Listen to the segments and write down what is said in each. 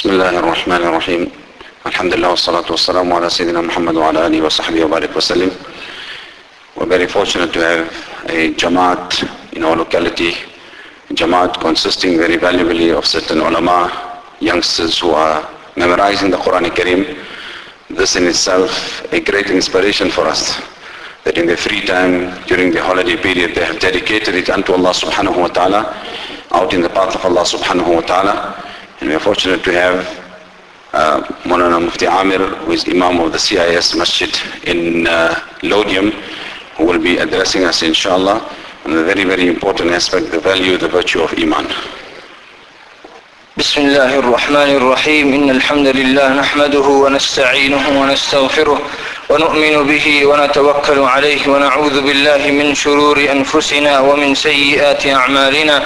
بسم الله الرحمن الرحيم الحمد لله والصلاة والسلام على سيدنا محمد وعلى آله وصحبه وبارك وسلم We're very fortunate to have a Jamaat in our locality, Jamaat consisting very valuably of certain ulama, youngsters who are memorizing the Quran Kareem. This in itself a great inspiration for us that in their free time during the holiday period they have dedicated it unto Allah subhanahu wa ta'ala out in the path of Allah subhanahu wa ta'ala and we are fortunate to have uh, Monana Mufti Amir who is Imam of the CIS Masjid in uh, Lodium who will be addressing us inshallah on a very very important aspect the value the virtue of Iman بسم الله الرحمن الرحيم إن الحمد لله نحمده ونستعينه ونستغفره ونؤمن به ونتوكل عليه ونعوذ بالله من شرور أنفسنا ومن سيئات أعمالنا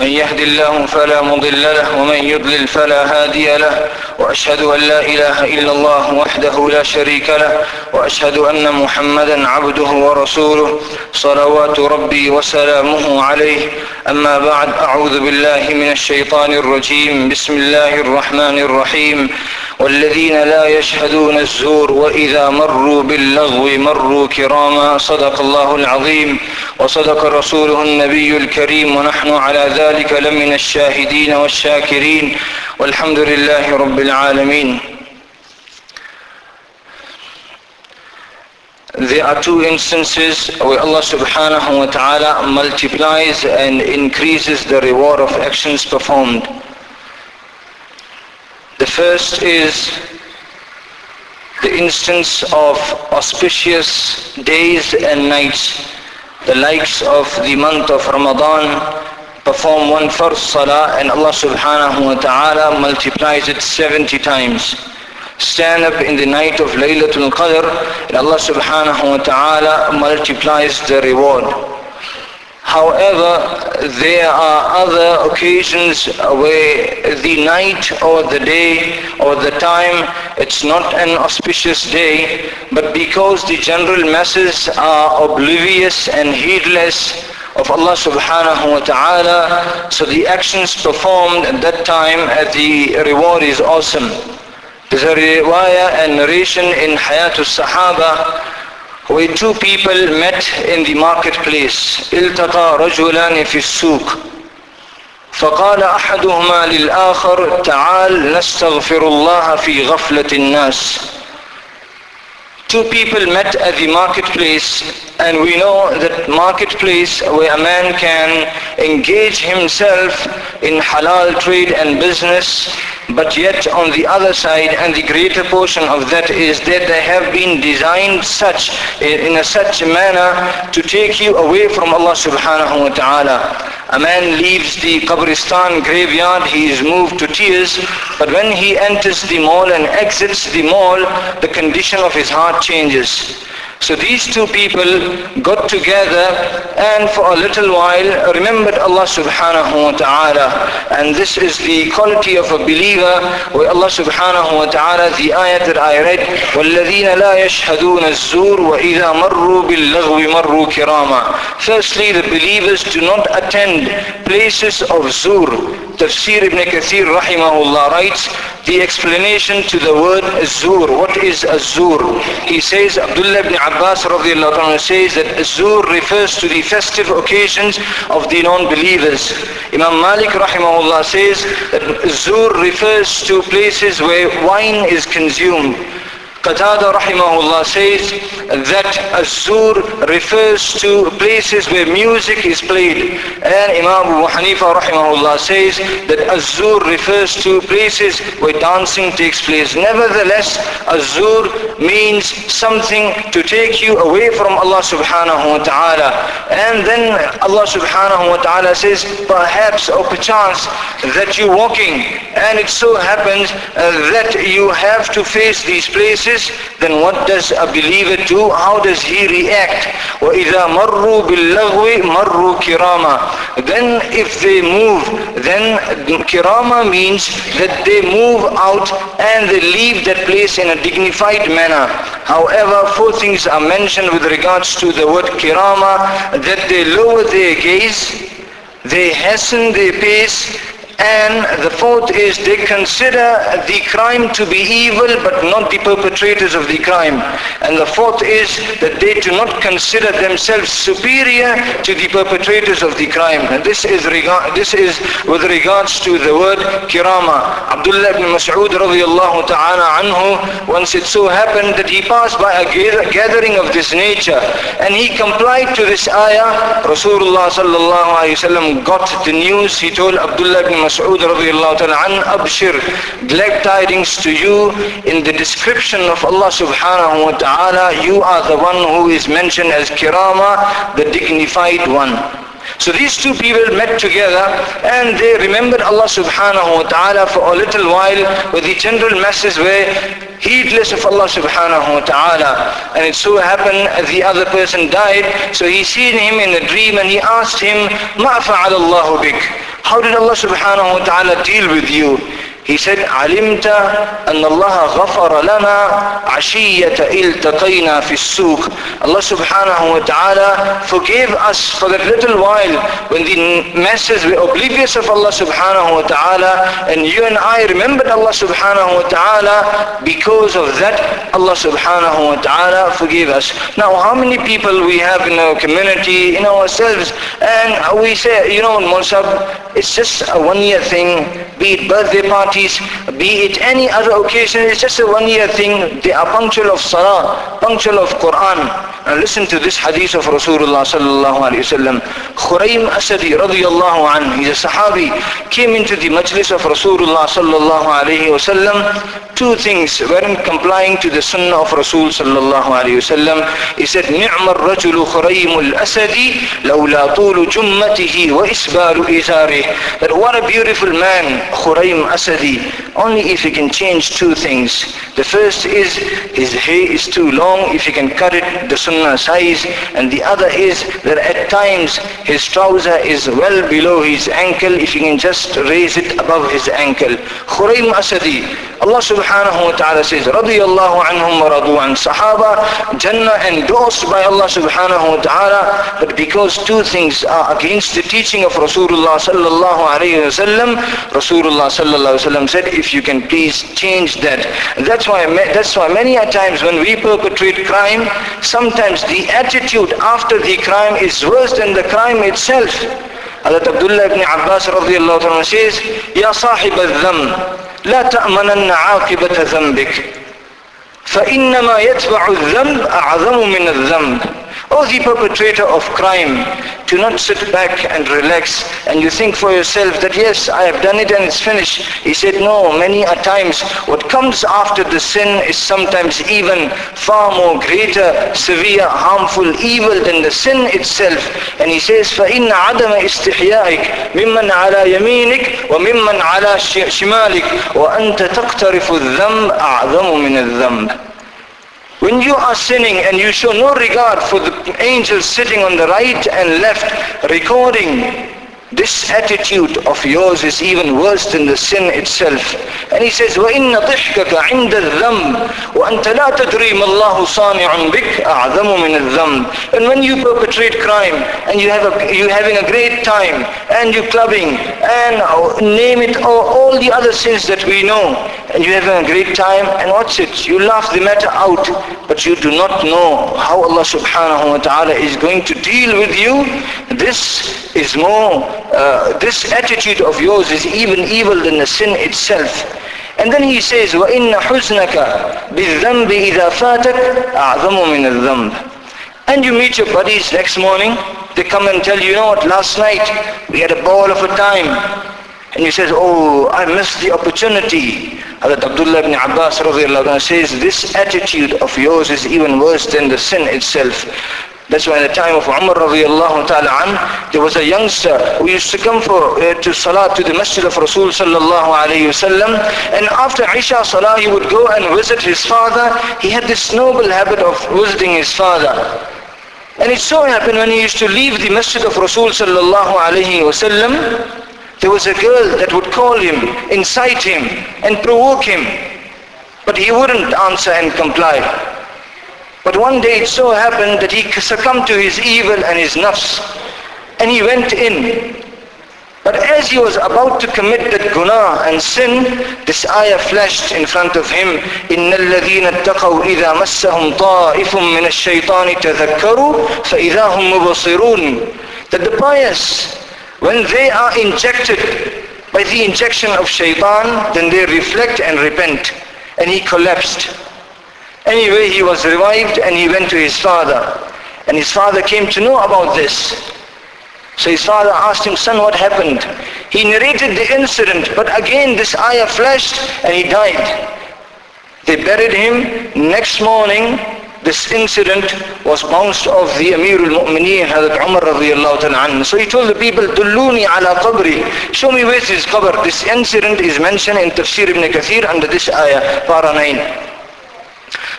من يهد الله فلا مضل له ومن يضلل فلا هادي له. وأشهد أن لا إله إلا الله وحده لا شريك له وأشهد أن محمدا عبده ورسوله. صلوات ربي وسلامه عليه. أما بعد أعوذ بالله من الشيطان الرجيم. بسم الله الرحمن الرحيم. والذين لا يشهدون الزور وإذا مروا باللغو مروا كراما صدق الله العظيم وصدق رسوله النبي الكريم ونحن على ذلك لمن الشاهدين والشاكرين والحمد لله رب العالمين There are two instances where Allah subhanahu wa ta'ala multiplies and increases the reward of actions performed. The first is the instance of auspicious days and nights, the likes of the month of Ramadan, perform one first salah and Allah subhanahu wa ta'ala multiplies it 70 times. Stand up in the night of Laylatul Qadr and Allah subhanahu wa ta'ala multiplies the reward. However, there are other occasions where the night or the day or the time, it's not an auspicious day, but because the general masses are oblivious and heedless of Allah subhanahu wa ta'ala, so the actions performed at that time, at the reward is awesome. There's a riwayah and narration in Hayatul Sahaba where two people met in the marketplace التقى رجلان في السوق فقال أحدهما للآخر تعال نستغفر الله في غفلة الناس Two people met at the marketplace and we know that marketplace where a man can engage himself in halal trade and business but yet on the other side and the greater portion of that is that they have been designed such eh, in a such a manner to take you away from Allah subhanahu wa ta'ala a man leaves the Qabristan graveyard, he is moved to tears, but when he enters the mall and exits the mall, the condition of his heart changes. So these two people got together and for a little while remembered Allah subhanahu wa ta'ala. And this is the quality of a believer where Allah subhanahu wa ta'ala, the ayat that I read, وَالَّذِينَ لَا يَشْهَدُونَ الزُّورِ وَإِذَا مَرُّوا بِاللَّغْوِ مَرُّوا كِرَامًا Firstly, the believers do not attend places of zur. Tafsir ibn Kathir rahimahullah writes the explanation to the word azur. What is azur? He says, Abdullah ibn Abbas says that azur refers to the festive occasions of the non-believers. Imam Malik rahimahullah says that azur refers to places where wine is consumed. Qatada rahimahullah says that Azur refers to places where music is played. And Imam Abu Hanifa rahimahullah says that Azur refers to places where dancing takes place. Nevertheless, Azur means something to take you away from Allah subhanahu wa ta'ala. And then Allah subhanahu wa ta'ala says, perhaps or perchance that you're walking and it so happens uh, that you have to face these places then what does a believer do? How does he react? وَإِذَا مَرُّوا بِاللَّغْوِ مَرُّوا كِرَامًا Then if they move, then kirama means that they move out and they leave that place in a dignified manner. However, four things are mentioned with regards to the word kirama, that they lower their gaze, they hasten their pace, and the fourth is they consider the crime to be evil but not the perpetrators of the crime. And the fourth is that they do not consider themselves superior to the perpetrators of the crime. And this is, regard, this is with regards to the word kirama. Abdullah ibn Mas'ud radiallahu ta'ala anhu, once it so happened that he passed by a gathering of this nature and he complied to this ayah. Rasulullah sallallahu alayhi wa got the news. He told Abdullah ibn Mas'ud radiallahu ta'ala abshir, glad tidings to you in the description of Allah subhanahu wa ta'ala, you are the one who is mentioned as kirama, the dignified one. So these two people met together and they remembered Allah subhanahu wa ta'ala for a little while with the general masses were heedless of Allah subhanahu wa ta'ala. And it so happened the other person died, so he seen him in a dream and he asked him, مَا فَعَلَ اللَّهُ بِكَ How did Allah subhanahu wa ta'ala deal with you? He said, علمت أن الله غفر لنا عشية التقينا في السوق. Allah subhanahu wa ta'ala forgave us for that little while when the masses were oblivious of Allah subhanahu wa ta'ala and you and I remembered Allah subhanahu wa ta'ala because of that Allah subhanahu wa ta'ala forgave us. Now how many people we have in our community, in ourselves and we say, you know, Mulsab, it's just a one year thing, be it birthday party, parties, be it any other occasion, it's just a one year thing. They are punctual of salah, punctual of Quran. And listen to this hadith of Rasulullah sallallahu alayhi wa sallam. Khuraym Asadi radiyallahu anhu, he's a sahabi, came into the majlis of Rasulullah sallallahu alayhi wa sallam. Two things weren't complying to the sunnah of Rasul sallallahu alayhi wa sallam. He said, نعم الرجل خريم الأسد لولا طول جمته وإسبال إزاره. That what a beautiful man, Khuraym Asadi. Only if he can change two things. The first is his hair is too long, if he can cut it the sunnah size. And the other is that at times his trouser is well below his ankle if you can just raise it above his ankle. Khuraym Asadi Allah subhanahu wa ta'ala says radiyallahu anhum wa sahaba Jannah endorsed by Allah subhanahu wa ta'ala but because two things are against the teaching of Rasulullah sallallahu alayhi wa sallam Rasulullah sallallahu alayhi wa sallam said if you can please change that. That's why that's why many a times when we perpetrate crime sometimes the attitude after the crime is worse than the crime itself. Hazrat Abdullah ibn Abbas radiallahu anhu says, يا صاحب الذنب لا تأمنن عاقبة ذنبك فإنما يتبع الذنب أعظم من الذنب O the perpetrator of crime, do not sit back and relax and you think for yourself that yes, I have done it and it's finished. He said, no, many a times what comes after the sin is sometimes even far more greater, severe, harmful, evil than the sin itself. And he says, فَإِنَّ عَدَمَ إِسْتِحْيَائِكَ مِمَّنْ عَلَى يَمِينِكَ وَمِمَّنْ عَلى شِمَالِكَ وَأَنْتَ تَقْتَرِفُ الذَّنْبَ أَعْظَمُ مِنَ الذَّنْبِ when you are sinning and you show no regard for the angels sitting on the right and left recording this attitude of yours is even worse than the sin itself. And he says, وَإِنَّ ضِحْكَكَ عِنْدَ الذَّنْبِ وَأَنْتَ لَا تَدْرِي مَا اللَّهُ صَانِعٌ بِكَ أَعْظَمُ مِنَ الذَّنْبِ And when you perpetrate crime and you have a, you having a great time and you clubbing and uh, name it all, all the other sins that we know and you having a great time and what's it? You laugh the matter out but you do not know how Allah subhanahu wa ta'ala is going to deal with you. This is more uh, this attitude of yours is even evil than the sin itself. And then he says, وَإِنَّ حُزْنَكَ بِالذَّنْبِ إِذَا فَاتَكَ أَعْظَمُ مِنَ الذَّنْبِ And you meet your buddies next morning, they come and tell you, you know what, last night we had a ball of a time. And he says, oh, I missed the opportunity. Hazrat Abdullah ibn Abbas says, this attitude of yours is even worse than the sin itself. That's why in the time of Umar radiallahu ta'ala there was a youngster who used to come for uh, to salah to the masjid of Rasul sallallahu alayhi wasallam. And after Isha salah, he would go and visit his father. He had this noble habit of visiting his father. And it so happened when he used to leave the masjid of Rasul sallallahu alayhi wasallam, there was a girl that would call him, incite him, and provoke him. But he wouldn't answer and comply. But one day it so happened that he succumbed to his evil and his nafs. And he went in. But as he was about to commit that guna and sin, this ayah flashed in front of him, إِنَّ الَّذِينَ اتَّقَوْا إِذَا مَسَّهُمْ طَائِفٌ مِّنَ الشَّيْطَانِ تَذَكَّرُوا فَإِذَا هُمْ مُبَصِرُونَ That the pious, when they are injected by the injection of shaitan, then they reflect and repent. And he collapsed. Anyway, he was revived and he went to his father. And his father came to know about this. So his father asked him, son, what happened? He narrated the incident, but again this ayah flashed and he died. They buried him. Next morning, this incident was bounced off the Amir al-Mu'mineen, Hazrat Umar radiallahu ta'ala So he told the people, Dulluni ala qabri. Show me where's his qabr. This incident is mentioned in Tafsir ibn Kathir under this ayah, para 9.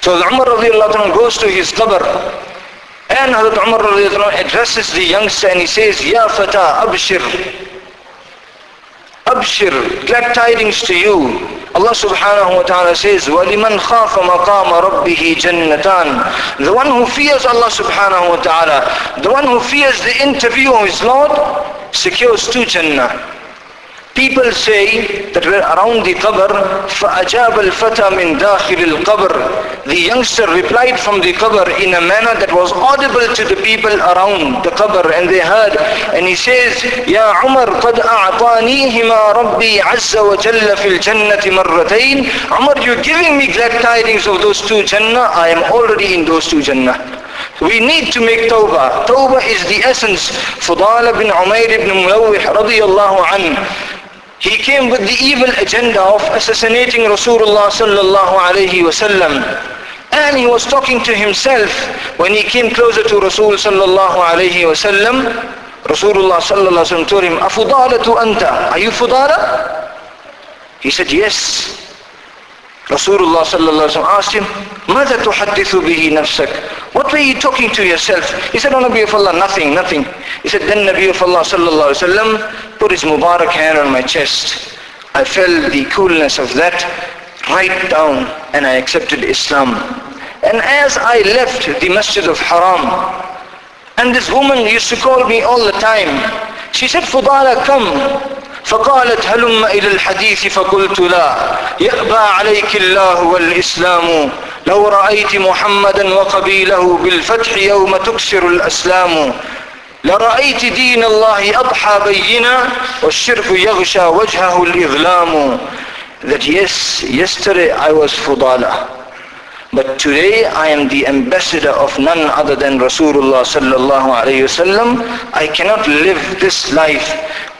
So Umar radiallahu ta'ala goes to his qabr and Hazrat Umar addresses the youngster and he says, Ya Fata, Abshir. Abshir, glad tidings to you. Allah subhanahu wa ta'ala says, وَلِمَنْ خَافَ مَقَامَ رَبِّهِ جَنَّتان The one who fears Allah subhanahu wa ta'ala, the one who fears the interview of his Lord, secures two Jannah. People say that we're around the qabr, فَأَجَابَ الْفَتَى مِنْ دَاخِلِ الْقَبْرِ The youngster replied from the qabr in a manner that was audible to the people around the qabr and they heard. And he says, يَا عُمَرْ قَدْ أَعْطَانِيهِمَا رَبِّي عَزَّ وَجَلَّ فِي الْجَنَّةِ مَرَّتَيْنِ Umar, you're giving me glad tidings of those two Jannah. I am already in those two Jannah. We need to make tawbah. Tawbah is the essence. Fudala bin Umayr ibn Mulawih radiyallahu anhu. he came with the evil agenda of assassinating Rasulullah sallallahu alayhi wasallam. And he was talking to himself when he came closer to Rasul sallallahu alayhi wasallam. Rasulullah sallallahu alayhi wasallam told him, Afudalatu anta. Are you Fudala? He said, yes. Rasulullah sallallahu alayhi wa asked him, ماذا تحدث به نفسك? What were you talking to yourself? He said, Oh Nabi of Allah, nothing, nothing. He said, then Nabi of Allah sallallahu alayhi wa sallam put his Mubarak hand on my chest. I felt the coolness of that right down and I accepted Islam. And as I left the Masjid of Haram, and this woman used to call me all the time, she said, Fudala, come. فقالت هلم إلى الحديث فقلت لا يأبى عليك الله والإسلام لو رأيت محمدا وقبيله بالفتح يوم تكسر الأسلام لرأيت دين الله أضحى بينا والشرك يغشى وجهه الإظلام that yes, yesterday I was Fudala. But today I am the ambassador of none other than Rasulullah sallallahu alayhi wasallam. I cannot live this life,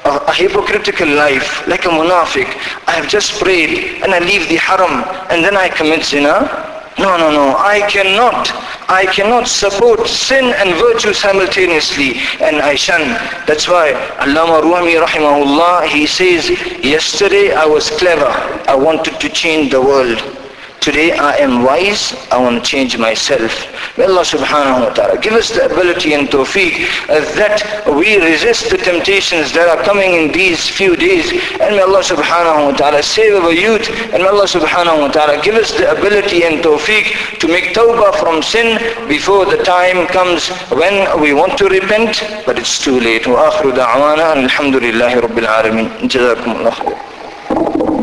a, a hypocritical life, like a munafiq. I have just prayed and I leave the haram and then I commit zina. No, no, no. I cannot. I cannot support sin and virtue simultaneously. And I shun. That's why Allama Rumi rahimahullah, he says, yesterday I was clever. I wanted to change the world. Today I am wise, I want to change myself. May Allah subhanahu wa ta'ala give us the ability and tawfiq uh, that we resist the temptations that are coming in these few days. And may Allah subhanahu wa ta'ala save our youth. And may Allah subhanahu wa ta'ala give us the ability and tawfiq to make tawbah from sin before the time comes when we want to repent, but it's too late. وآخر دعوانا الحمد لله رب العالمين. جزاكم الله خير.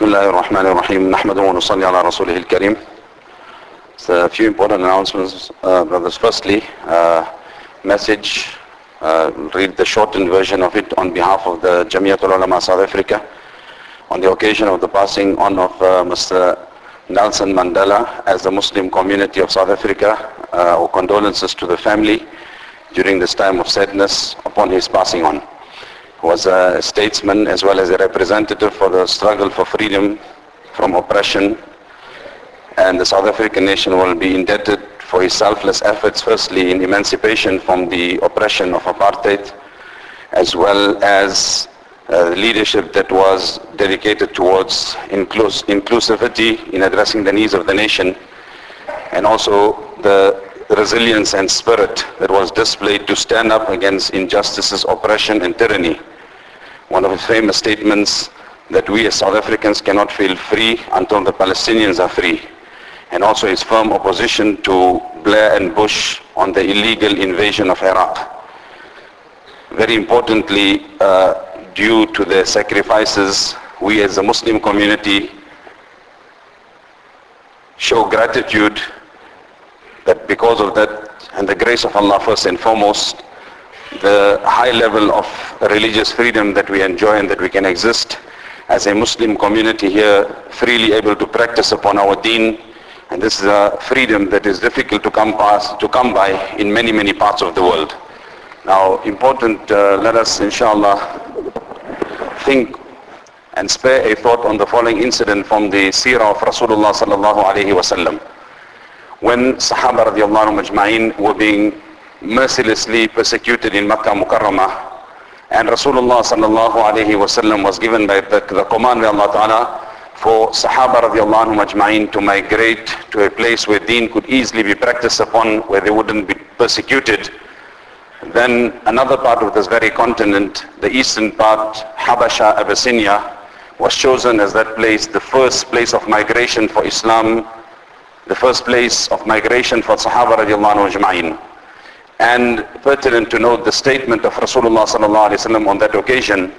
بسم الله الرحمن الرحيم نحمده ونصلي على رسوله الكريم So a few important announcements, uh, brothers. Firstly, uh, message, uh, read the shortened version of it on behalf of the Jamiatul Ulama South Africa on the occasion of the passing on of uh, Mr. Nelson Mandela as the Muslim community of South Africa. Uh, our condolences to the family during this time of sadness upon his passing on. was a statesman as well as a representative for the struggle for freedom from oppression. And the South African nation will be indebted for his selfless efforts, firstly in emancipation from the oppression of apartheid, as well as uh, leadership that was dedicated towards inclus- inclusivity in addressing the needs of the nation and also the resilience and spirit that was displayed to stand up against injustices, oppression and tyranny. One of his famous statements that we as South Africans cannot feel free until the Palestinians are free. And also his firm opposition to Blair and Bush on the illegal invasion of Iraq. Very importantly, uh, due to their sacrifices, we as a Muslim community show gratitude because of that and the grace of Allah first and foremost, the high level of religious freedom that we enjoy and that we can exist as a Muslim community here freely able to practice upon our deen and this is a freedom that is difficult to come past, to come by in many many parts of the world. Now important, uh, let us inshallah think and spare a thought on the following incident from the seerah of Rasulullah sallallahu alaihi wasallam. When Sahaba radiallahu majma'in were being mercilessly persecuted in Makkah Mukarramah and Rasulullah sallallahu alaihi wasallam was given by the, the command by Allah Ta'ala for Sahaba radiallahu majma'in to migrate to a place where deen could easily be practiced upon, where they wouldn't be persecuted. Then another part of this very continent, the eastern part, Habasha, Abyssinia, was chosen as that place, the first place of migration for Islam, the first place of migration for Sahaba radiallahu anhu ajma'in. And pertinent to note the statement of Rasulullah sallallahu alaihi wasallam on that occasion,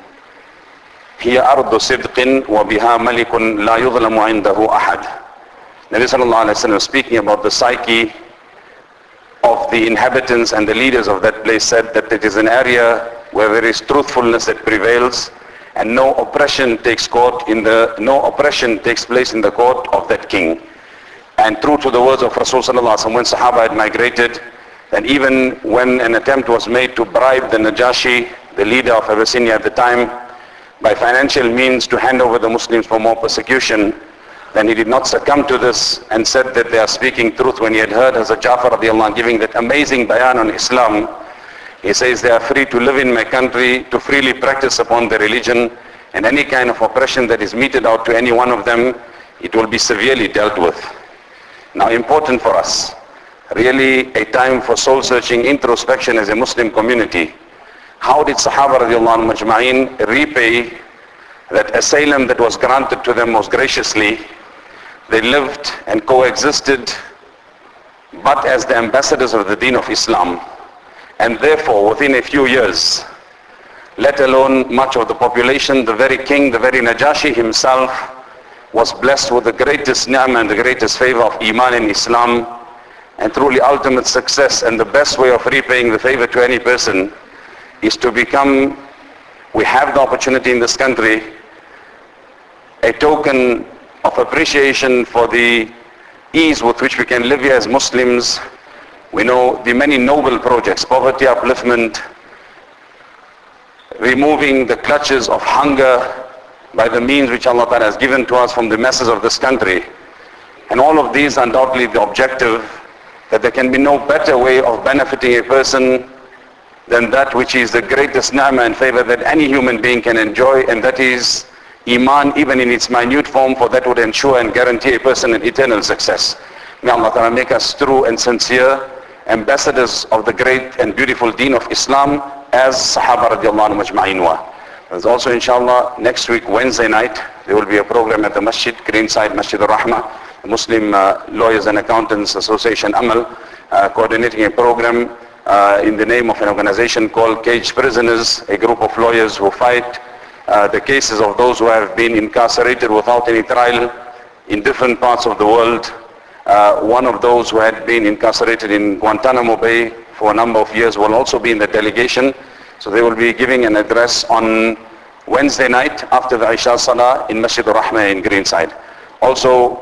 هي أرض صدق وبها ملك لا يظلم عنده أحد. Nabi sallallahu alaihi wasallam speaking about the psyche of the inhabitants and the leaders of that place said that it is an area where there is truthfulness that prevails and no oppression takes court in the no oppression takes place in the court of that king. And true to the words of Rasul sallallahu when Sahaba had migrated and even when an attempt was made to bribe the Najashi, the leader of Abyssinia at the time, by financial means to hand over the Muslims for more persecution, then he did not succumb to this and said that they are speaking truth when he had heard Hazrat Jafar anh giving that amazing bayan on Islam. He says they are free to live in my country, to freely practice upon their religion, and any kind of oppression that is meted out to any one of them, it will be severely dealt with. Now important for us, really a time for soul searching, introspection as a Muslim community. How did Sahaba radiallahu majma'in repay that asylum that was granted to them most graciously? They lived and coexisted but as the ambassadors of the deen of Islam. And therefore within a few years, let alone much of the population, the very king, the very Najashi himself was blessed with the greatest ni'mah and the greatest favor of Iman in Islam and truly ultimate success and the best way of repaying the favor to any person is to become, we have the opportunity in this country, a token of appreciation for the ease with which we can live here as Muslims. We know the many noble projects, poverty upliftment, removing the clutches of hunger by the means which Allah Ta'ala has given to us from the masses of this country. And all of these undoubtedly the objective that there can be no better way of benefiting a person than that which is the greatest ni'mah and favor that any human being can enjoy and that is Iman even in its minute form for that would ensure and guarantee a person an eternal success. May Allah Ta'ala make us true and sincere ambassadors of the great and beautiful deen of Islam as Sahaba radiallahu anhu wa. There's also inshallah next week Wednesday night there will be a program at the Masjid, Greenside Masjid al-Rahmah, Muslim uh, Lawyers and Accountants Association Amal uh, coordinating a program uh, in the name of an organization called Caged Prisoners, a group of lawyers who fight uh, the cases of those who have been incarcerated without any trial in different parts of the world. Uh, one of those who had been incarcerated in Guantanamo Bay for a number of years will also be in the delegation. So they will be giving an address on Wednesday night after the Isha Salah in Masjid al-Rahmah in Greenside. Also,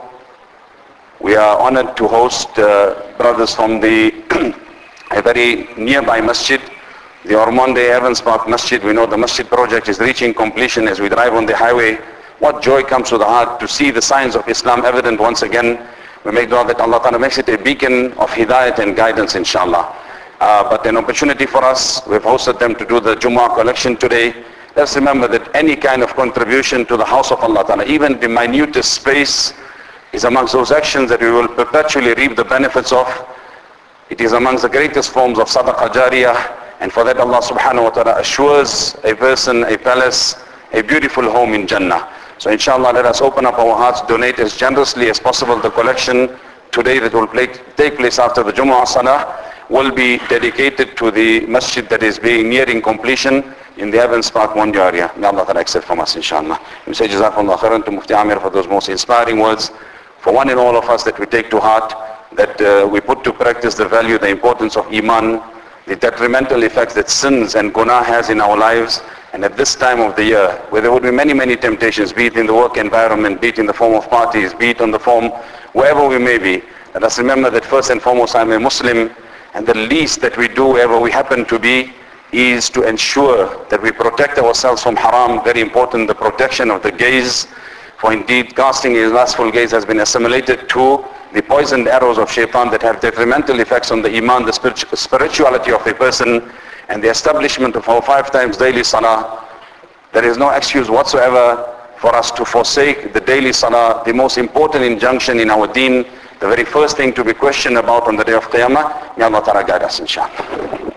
we are honored to host uh, brothers from the a very nearby masjid, the Ormonde Evans Park Masjid. We know the masjid project is reaching completion as we drive on the highway. What joy comes to the heart to see the signs of Islam evident once again. We make dua that Allah Ta'ala makes it a beacon of hidayat and guidance inshallah. Uh, but an opportunity for us, we've hosted them to do the Jummah collection today Let's remember that any kind of contribution to the house of Allah Ta'ala, even the minutest space, is amongst those actions that we will perpetually reap the benefits of. It is amongst the greatest forms of sadaqah jariyah, and for that Allah subhanahu wa ta'ala assures a person, a palace, a beautiful home in Jannah. So inshallah let us open up our hearts, donate as generously as possible. The collection today that will take place after the Jumu'ah Salah will be dedicated to the masjid that is being nearing completion in the Evans Park Monjo area. May Allah Ta'ala accept from us inshallah. We say Jazakumullah khairan to Mufti Amir for those most inspiring words. For one and all of us that we take to heart, that uh, we put to practice the value, the importance of Iman, the detrimental effects that sins and guna has in our lives. And at this time of the year, where there would be many, many temptations, be it in the work environment, be it in the form of parties, be it on the form, wherever we may be, let us remember that first and foremost I'm a Muslim, and the least that we do wherever we happen to be is to ensure that we protect ourselves from haram. Very important, the protection of the gaze. For indeed, casting a lustful gaze has been assimilated to the poisoned arrows of shaitan that have detrimental effects on the iman, the spirituality of a person, and the establishment of our five times daily salah. There is no excuse whatsoever for us to forsake the daily salah, the most important injunction in our deen, the very first thing to be questioned about on the day of Qiyamah. May Allah Ta'ala guide us, inshallah.